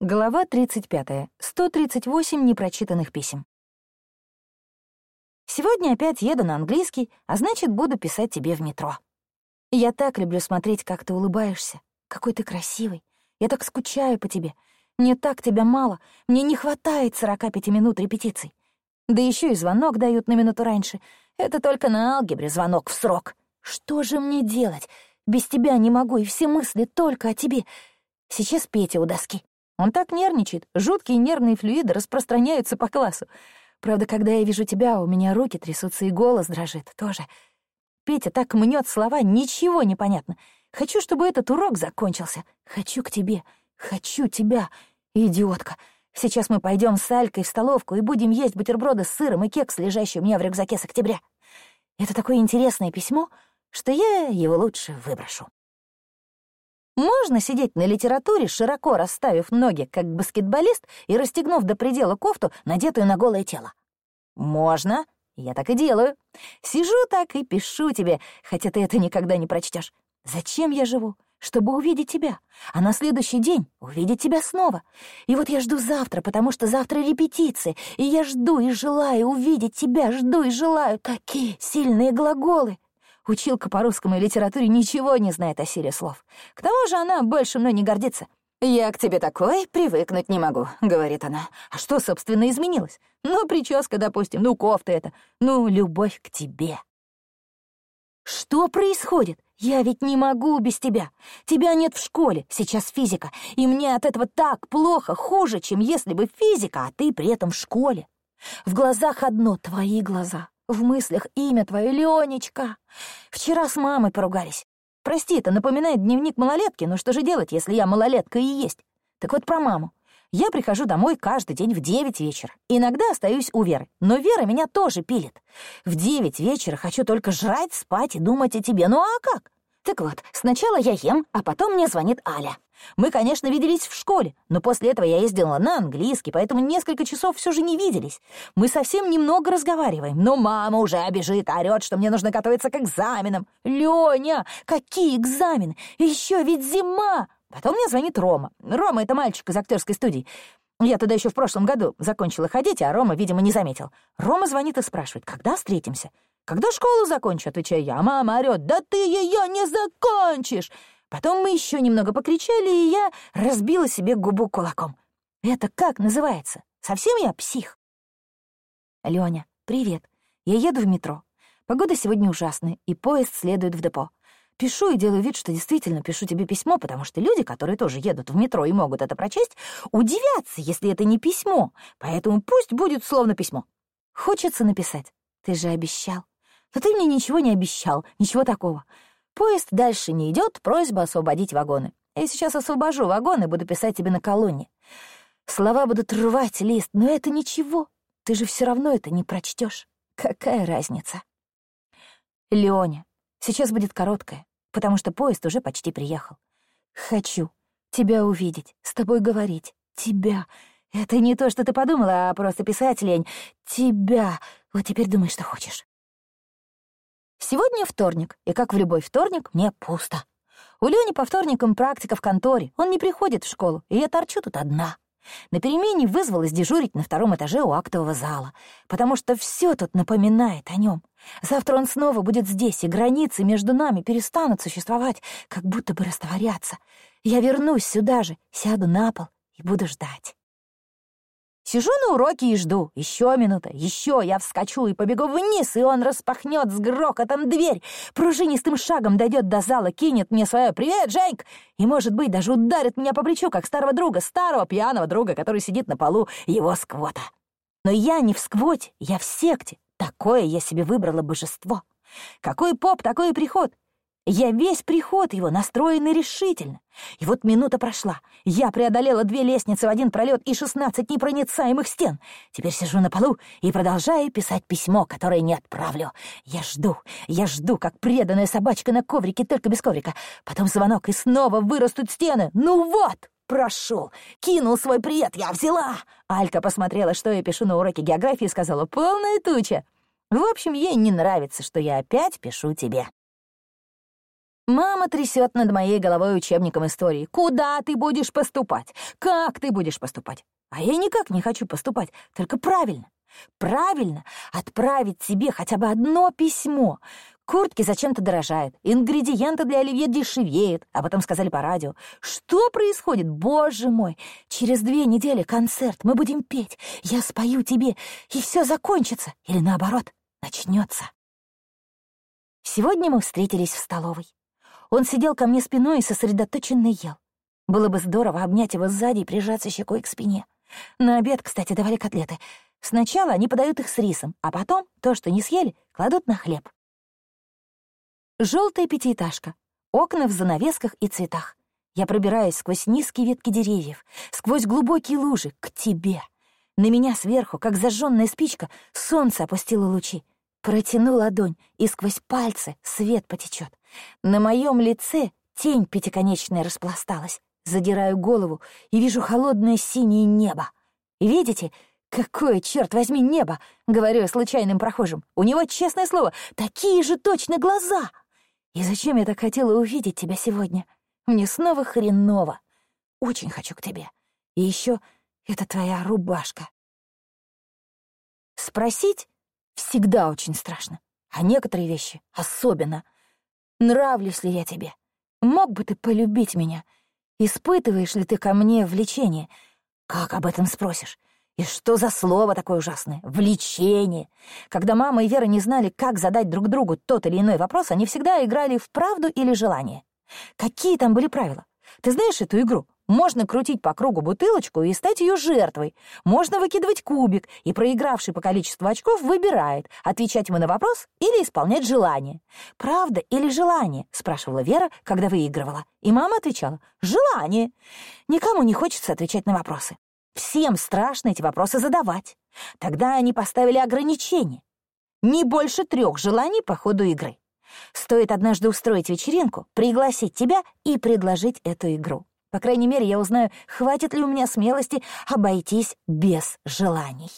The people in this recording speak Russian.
Глава 35. 138 непрочитанных писем. Сегодня опять еду на английский, а значит, буду писать тебе в метро. Я так люблю смотреть, как ты улыбаешься. Какой ты красивый. Я так скучаю по тебе. Мне так тебя мало. Мне не хватает 45 минут репетиций. Да еще и звонок дают на минуту раньше. Это только на алгебре звонок в срок. Что же мне делать? Без тебя не могу, и все мысли только о тебе. Сейчас Петя у доски. Он так нервничает, жуткие нервные флюиды распространяются по классу. Правда, когда я вижу тебя, у меня руки трясутся и голос дрожит тоже. Петя так мнет слова, ничего не понятно. Хочу, чтобы этот урок закончился. Хочу к тебе. Хочу тебя. Идиотка. Сейчас мы пойдем с Алькой в столовку и будем есть бутерброды с сыром и кекс, лежащий у меня в рюкзаке с октября. Это такое интересное письмо, что я его лучше выброшу. Можно сидеть на литературе, широко расставив ноги, как баскетболист, и расстегнув до предела кофту, надетую на голое тело? Можно. Я так и делаю. Сижу так и пишу тебе, хотя ты это никогда не прочтешь. Зачем я живу? Чтобы увидеть тебя, а на следующий день увидеть тебя снова. И вот я жду завтра, потому что завтра репетиции, и я жду и желаю увидеть тебя, жду и желаю. Какие сильные глаголы! Училка по русскому литературе ничего не знает о силе слов. К тому же она больше мной не гордится. «Я к тебе такой привыкнуть не могу», — говорит она. «А что, собственно, изменилось? Ну, прическа, допустим, ну, кофта это, ну, любовь к тебе». «Что происходит? Я ведь не могу без тебя. Тебя нет в школе, сейчас физика, и мне от этого так плохо, хуже, чем если бы физика, а ты при этом в школе. В глазах одно — твои глаза, в мыслях имя твое, Ленечка. Вчера с мамой поругались. Прости, это напоминает дневник малолетки, но что же делать, если я малолетка и есть? Так вот про маму. Я прихожу домой каждый день в девять вечера. Иногда остаюсь у Веры, но Вера меня тоже пилит. В девять вечера хочу только жрать, спать и думать о тебе. Ну а как? Так вот, сначала я ем, а потом мне звонит Аля. Мы, конечно, виделись в школе, но после этого я ездила на английский, поэтому несколько часов все же не виделись. Мы совсем немного разговариваем, но мама уже обижит, орёт, что мне нужно готовиться к экзаменам. Лёня, какие экзамены? Еще ведь зима! Потом мне звонит Рома. Рома — это мальчик из актерской студии. Я туда еще в прошлом году закончила ходить, а Рома, видимо, не заметил. Рома звонит и спрашивает, когда встретимся? Когда школу закончу, отвечаю я. А мама орёт, да ты ее не закончишь! Потом мы еще немного покричали, и я разбила себе губу кулаком. Это как называется? Совсем я псих? Лёня, привет. Я еду в метро. Погода сегодня ужасная, и поезд следует в депо. Пишу и делаю вид, что действительно пишу тебе письмо, потому что люди, которые тоже едут в метро и могут это прочесть, удивятся, если это не письмо, поэтому пусть будет словно письмо. Хочется написать. Ты же обещал. Но ты мне ничего не обещал, ничего такого. Поезд дальше не идет, просьба освободить вагоны. Я сейчас освобожу вагон и буду писать тебе на колонне. Слова будут рвать лист, но это ничего. Ты же все равно это не прочтешь. Какая разница? Леоня, сейчас будет короткая, потому что поезд уже почти приехал. Хочу тебя увидеть, с тобой говорить. Тебя. Это не то, что ты подумала, а просто писать лень. Тебя. Вот теперь думай, что хочешь. Сегодня вторник, и как в любой вторник, мне пусто. У Лёни по вторникам практика в конторе, он не приходит в школу, и я торчу тут одна. На перемене вызвалась дежурить на втором этаже у актового зала, потому что все тут напоминает о нем. Завтра он снова будет здесь, и границы между нами перестанут существовать, как будто бы растворяться. Я вернусь сюда же, сяду на пол и буду ждать. Сижу на уроке и жду. Еще минута, еще я вскочу и побегу вниз, и он распахнет с грохотом дверь, пружинистым шагом дойдет до зала, кинет мне свое «Привет, Женьк!» и, может быть, даже ударит меня по плечу, как старого друга, старого пьяного друга, который сидит на полу его сквота. Но я не в сквоте, я в секте. Такое я себе выбрала божество. Какой поп, такой и приход. Я весь приход его настроенный решительно. И вот минута прошла. Я преодолела две лестницы в один пролет и шестнадцать непроницаемых стен. Теперь сижу на полу и продолжаю писать письмо, которое не отправлю. Я жду, я жду, как преданная собачка на коврике, только без коврика. Потом звонок, и снова вырастут стены. Ну вот! Прошел. Кинул свой привет, я взяла. Алька посмотрела, что я пишу на уроке географии, и сказала «полная туча». В общем, ей не нравится, что я опять пишу тебе. Мама трясет над моей головой учебником истории. Куда ты будешь поступать? Как ты будешь поступать? А я никак не хочу поступать, только правильно. Правильно отправить себе хотя бы одно письмо. Куртки зачем-то дорожают, ингредиенты для оливье дешевеют, а потом сказали по радио. Что происходит, боже мой? Через две недели концерт, мы будем петь, я спою тебе, и все закончится. Или наоборот, начнется. Сегодня мы встретились в столовой. Он сидел ко мне спиной и сосредоточенно ел. Было бы здорово обнять его сзади и прижаться щекой к спине. На обед, кстати, давали котлеты. Сначала они подают их с рисом, а потом то, что не съели, кладут на хлеб. Желтая пятиэтажка, окна в занавесках и цветах. Я пробираюсь сквозь низкие ветки деревьев, сквозь глубокие лужи, к тебе. На меня сверху, как зажженная спичка, солнце опустило лучи. Протяну ладонь, и сквозь пальцы свет потечет. На моем лице тень пятиконечная распласталась. Задираю голову и вижу холодное синее небо. Видите, какое, черт возьми, небо? Говорю случайным прохожим. У него, честное слово, такие же точно глаза. И зачем я так хотела увидеть тебя сегодня? Мне снова хреново. Очень хочу к тебе. И еще это твоя рубашка. Спросить всегда очень страшно, а некоторые вещи особенно. Нравлюсь ли я тебе? Мог бы ты полюбить меня? Испытываешь ли ты ко мне влечение? Как об этом спросишь? И что за слово такое ужасное? Влечение. Когда мама и Вера не знали, как задать друг другу тот или иной вопрос, они всегда играли в правду или желание. Какие там были правила? Ты знаешь эту игру? Можно крутить по кругу бутылочку и стать ее жертвой. Можно выкидывать кубик, и проигравший по количеству очков выбирает, отвечать ему на вопрос или исполнять желание. «Правда или желание?» — спрашивала Вера, когда выигрывала. И мама отвечала «Желание». Никому не хочется отвечать на вопросы. Всем страшно эти вопросы задавать. Тогда они поставили ограничение. Не больше трех желаний по ходу игры. Стоит однажды устроить вечеринку, пригласить тебя и предложить эту игру. По крайней мере, я узнаю, хватит ли у меня смелости обойтись без желаний.